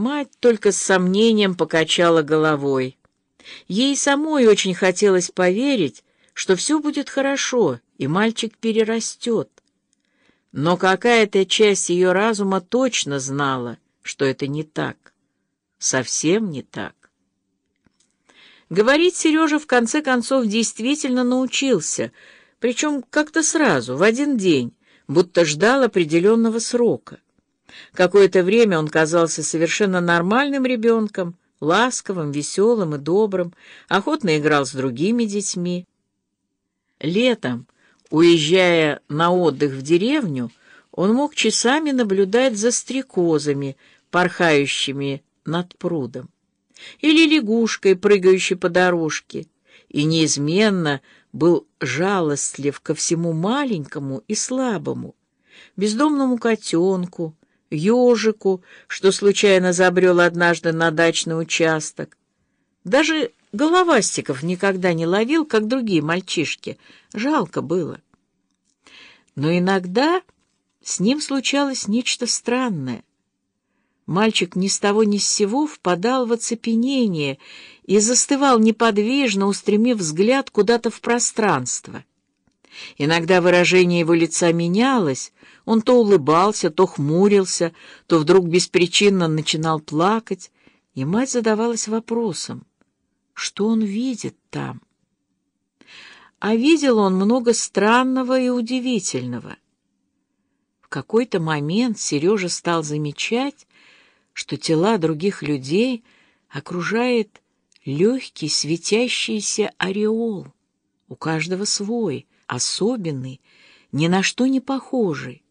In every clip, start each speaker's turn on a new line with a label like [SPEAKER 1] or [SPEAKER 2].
[SPEAKER 1] Мать только с сомнением покачала головой. Ей самой очень хотелось поверить, что все будет хорошо, и мальчик перерастет. Но какая-то часть ее разума точно знала, что это не так. Совсем не так. Говорить Сережа в конце концов действительно научился, причем как-то сразу, в один день, будто ждал определенного срока. Какое-то время он казался совершенно нормальным ребенком, ласковым, веселым и добрым, охотно играл с другими детьми. Летом, уезжая на отдых в деревню, он мог часами наблюдать за стрекозами, порхающими над прудом, или лягушкой, прыгающей по дорожке, и неизменно был жалостлив ко всему маленькому и слабому, бездомному котенку, ежику, что случайно забрел однажды на дачный участок. Даже головастиков никогда не ловил, как другие мальчишки. Жалко было. Но иногда с ним случалось нечто странное. Мальчик ни с того ни с сего впадал в оцепенение и застывал неподвижно, устремив взгляд куда-то в пространство. Иногда выражение его лица менялось, он то улыбался, то хмурился, то вдруг беспричинно начинал плакать, и мать задавалась вопросом, что он видит там. А видел он много странного и удивительного. В какой-то момент Сережа стал замечать, что тела других людей окружает легкий светящийся ореол, у каждого свой, особенный, ни на что не похожий.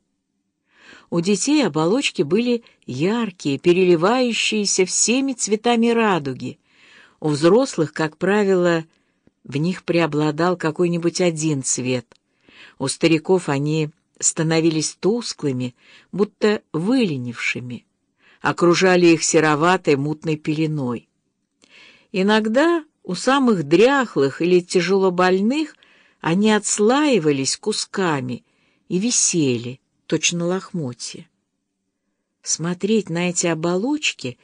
[SPEAKER 1] У детей оболочки были яркие, переливающиеся всеми цветами радуги. У взрослых, как правило, в них преобладал какой-нибудь один цвет. У стариков они становились тусклыми, будто выленившими, окружали их сероватой мутной пеленой. Иногда у самых дряхлых или тяжелобольных они отслаивались кусками и висели, точно лохмотья. Смотреть на эти оболочки,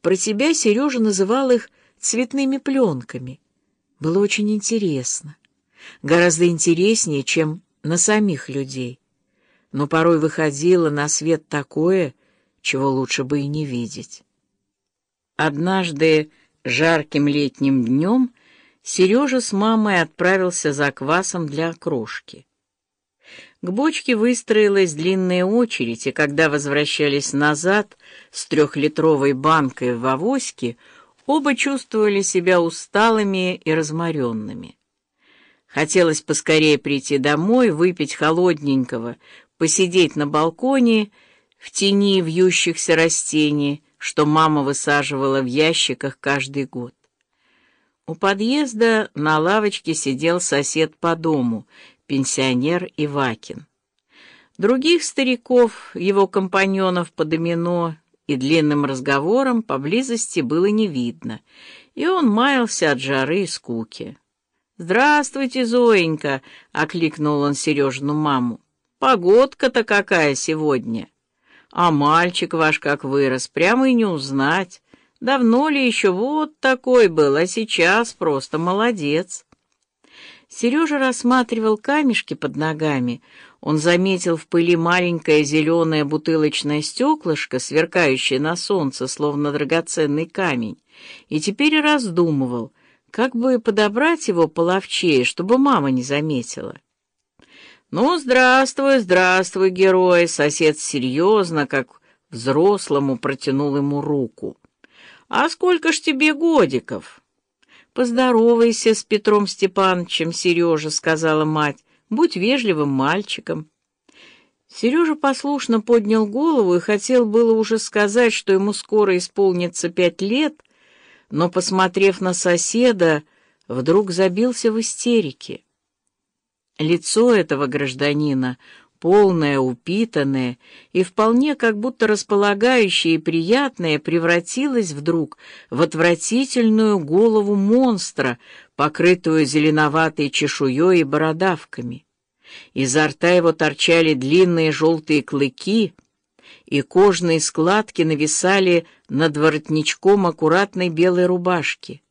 [SPEAKER 1] про себя Сережа называл их цветными пленками, было очень интересно. Гораздо интереснее, чем на самих людей. Но порой выходило на свет такое, чего лучше бы и не видеть. Однажды жарким летним днем Сережа с мамой отправился за квасом для окрошки. К бочке выстроилась длинная очередь, и когда возвращались назад с трехлитровой банкой в авоське, оба чувствовали себя усталыми и разморенными. Хотелось поскорее прийти домой, выпить холодненького, посидеть на балконе в тени вьющихся растений, что мама высаживала в ящиках каждый год. У подъезда на лавочке сидел сосед по дому — пенсионер Ивакин. Других стариков, его компаньонов по домино и длинным разговорам поблизости было не видно, и он маялся от жары и скуки. «Здравствуйте, Зоенька!» — окликнул он Сережину маму. «Погодка-то какая сегодня! А мальчик ваш как вырос, прямо и не узнать. Давно ли еще вот такой был, а сейчас просто молодец!» Сережа рассматривал камешки под ногами. Он заметил в пыли маленькое зеленое бутылочное стеклышко, сверкающее на солнце, словно драгоценный камень, и теперь раздумывал, как бы подобрать его половчее, чтобы мама не заметила. «Ну, здравствуй, здравствуй, герой!» Сосед серьезно, как взрослому, протянул ему руку. «А сколько ж тебе годиков?» «Поздоровайся с Петром Степановичем, Сережа», — сказала мать. «Будь вежливым мальчиком». Сережа послушно поднял голову и хотел было уже сказать, что ему скоро исполнится пять лет, но, посмотрев на соседа, вдруг забился в истерике. Лицо этого гражданина полное, упитанное и вполне как будто располагающее и приятное превратилось вдруг в отвратительную голову монстра, покрытую зеленоватой чешуей и бородавками. Изо рта его торчали длинные желтые клыки, и кожные складки нависали над воротничком аккуратной белой рубашки.